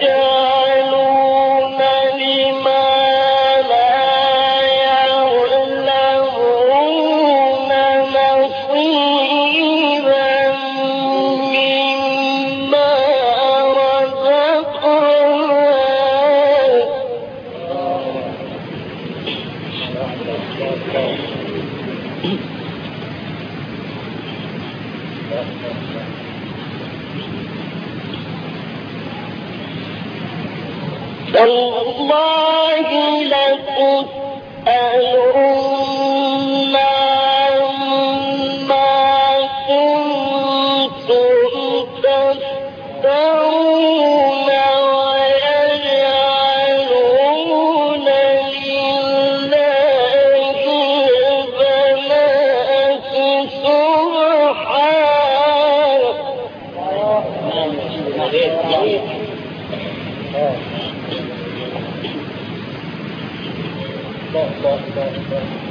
Yeah. lost, lost, lost.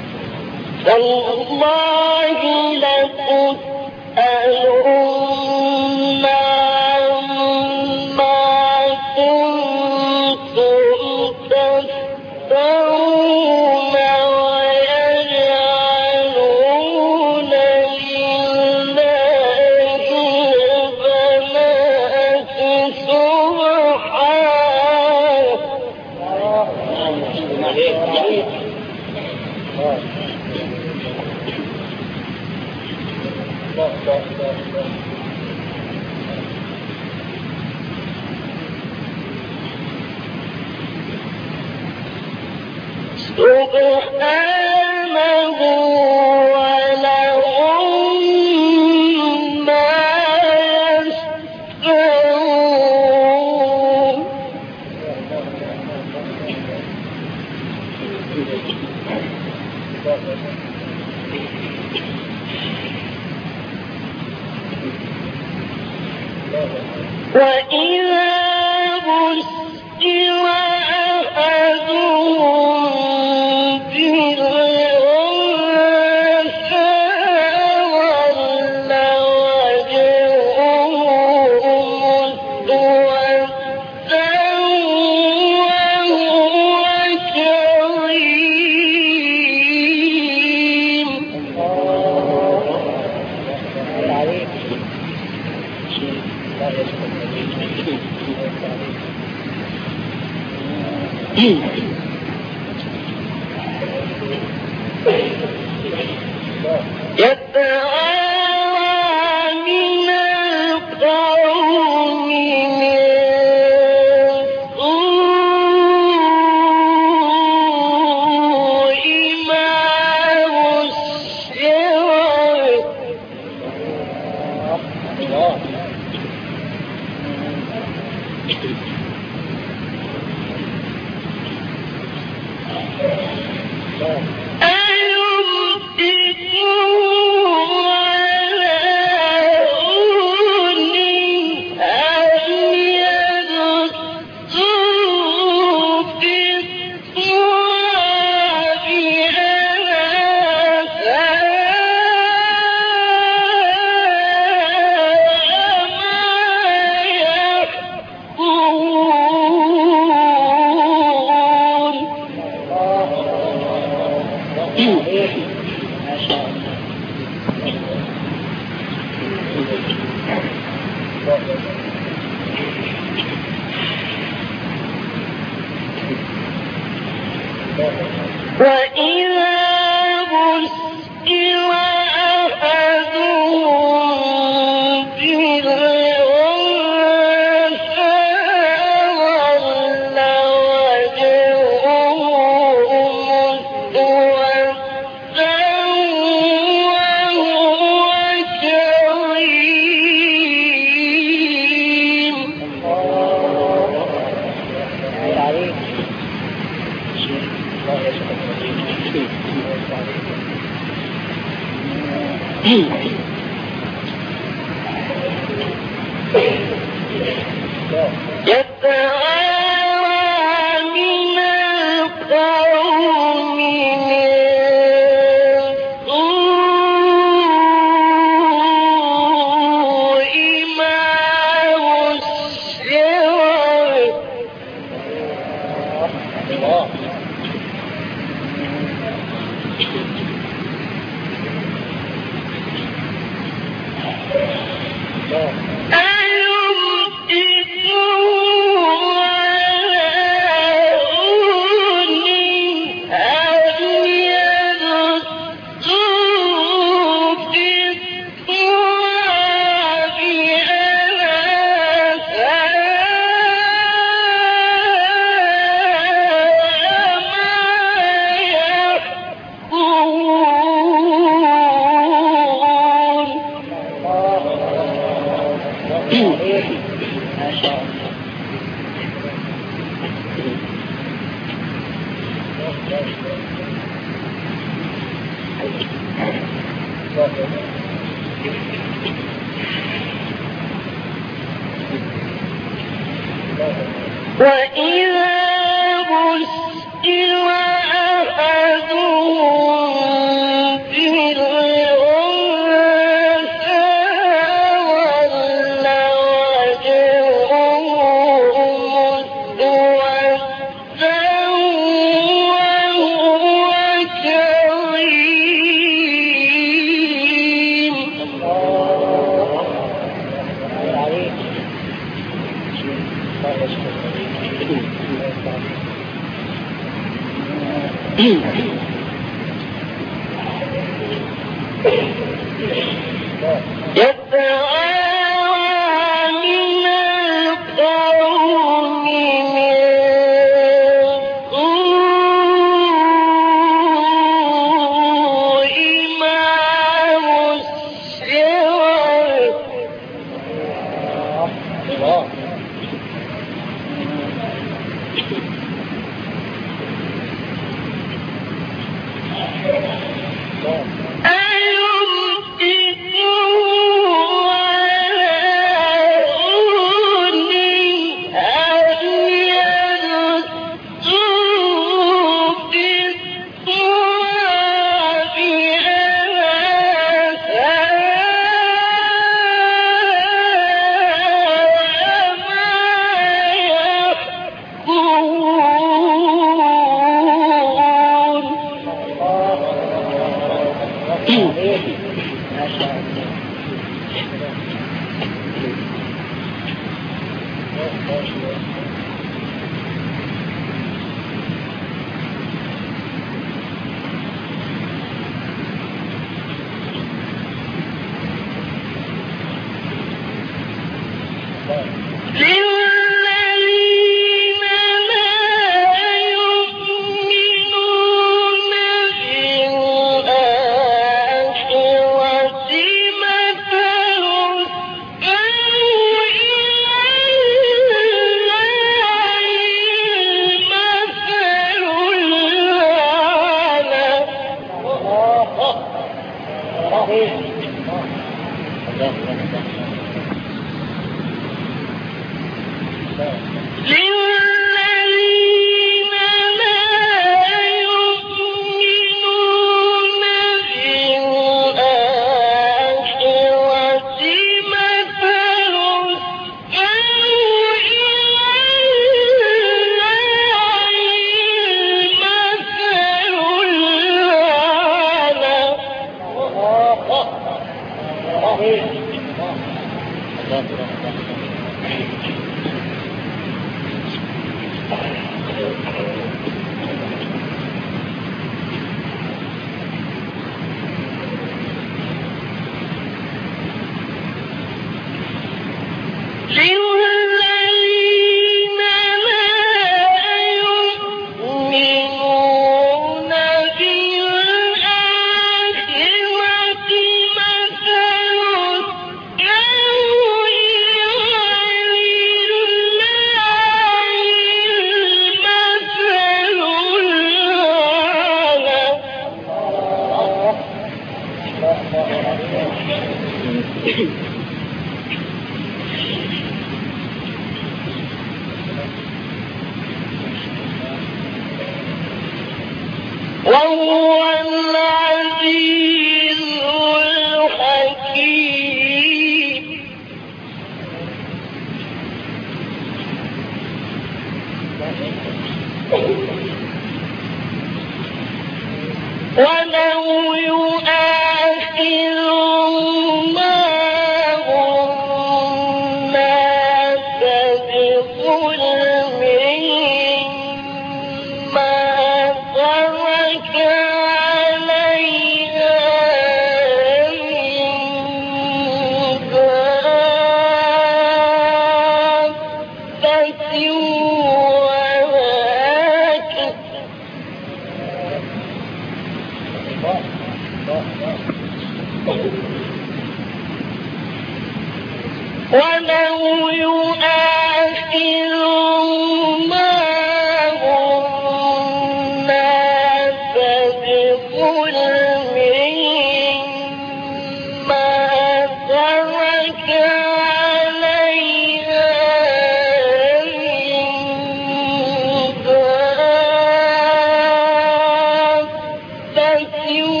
أجل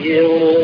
مسمى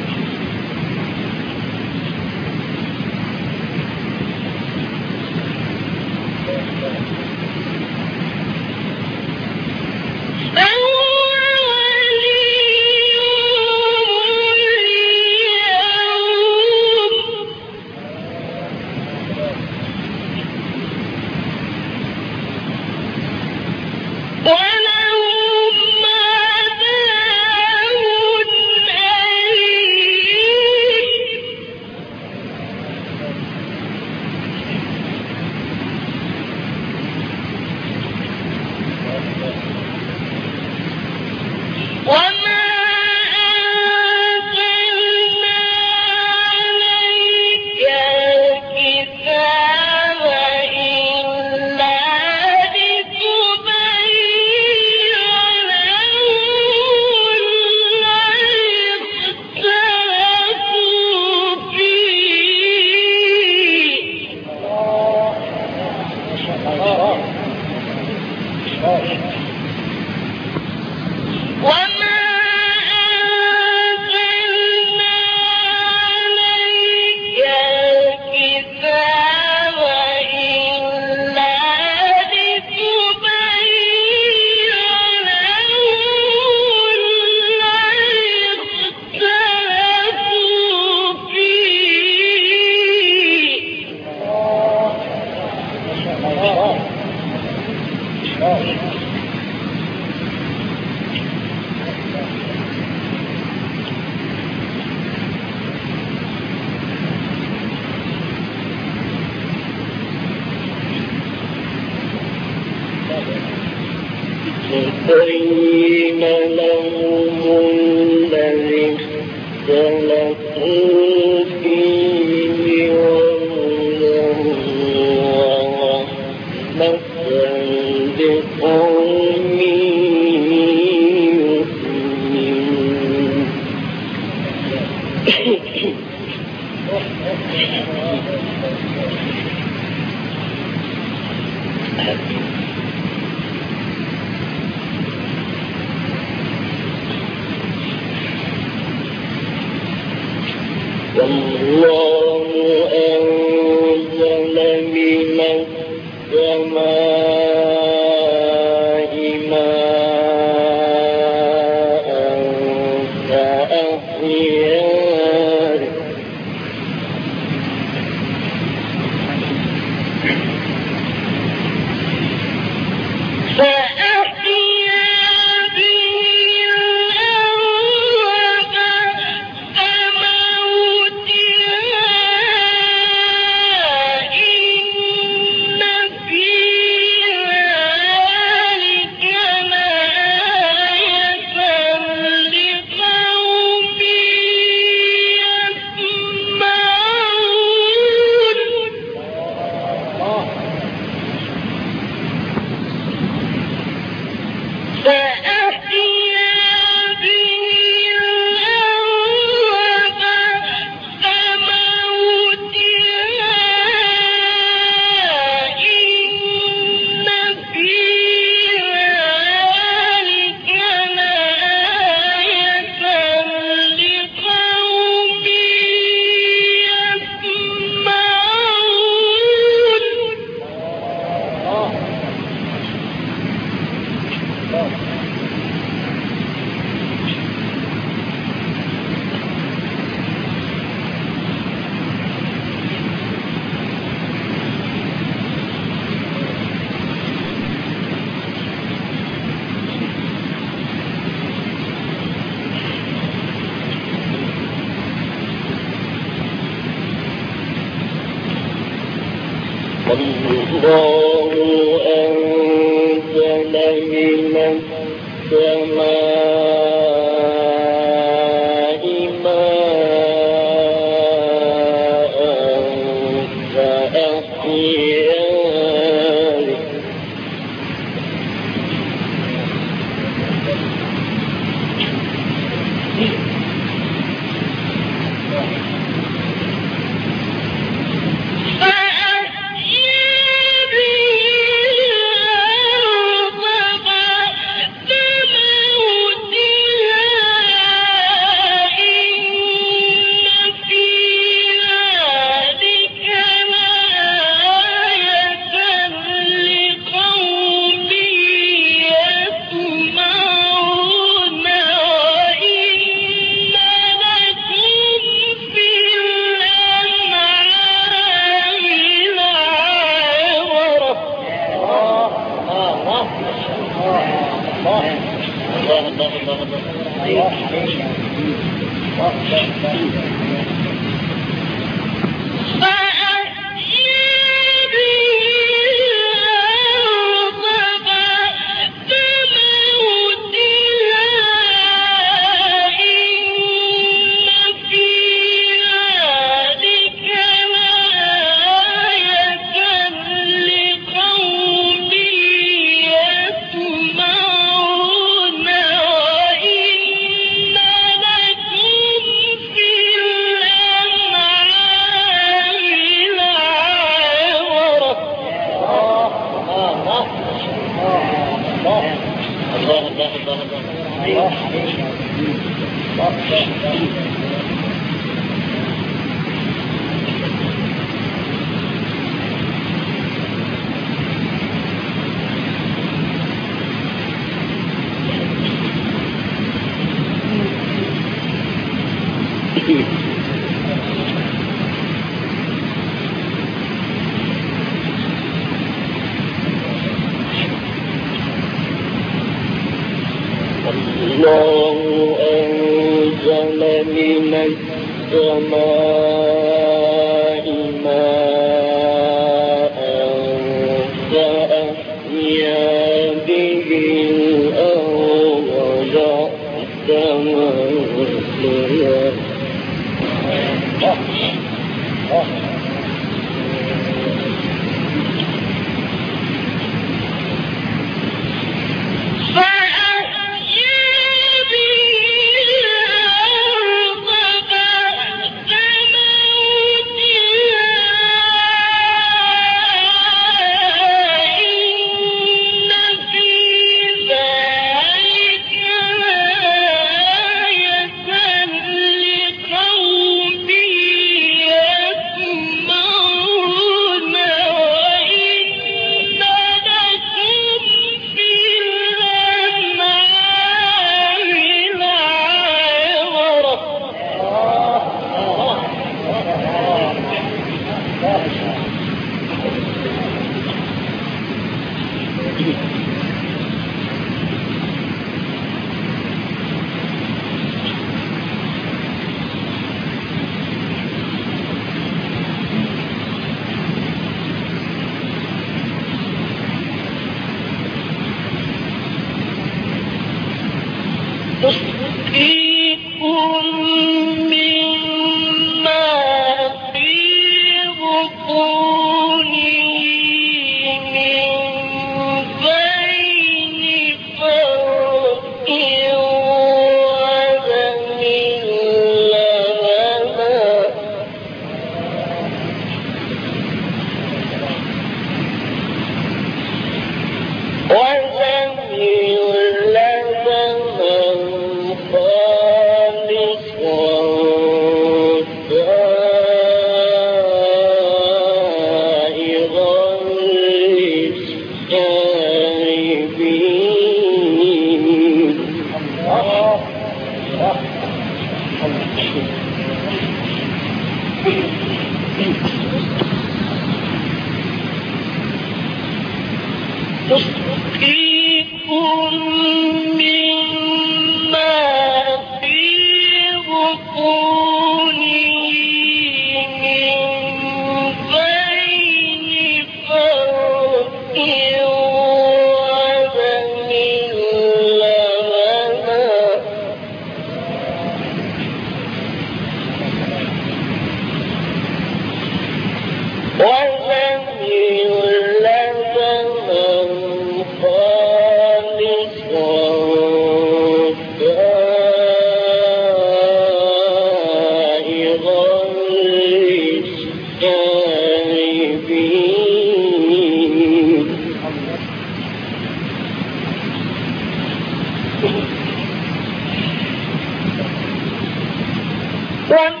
One